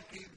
لكن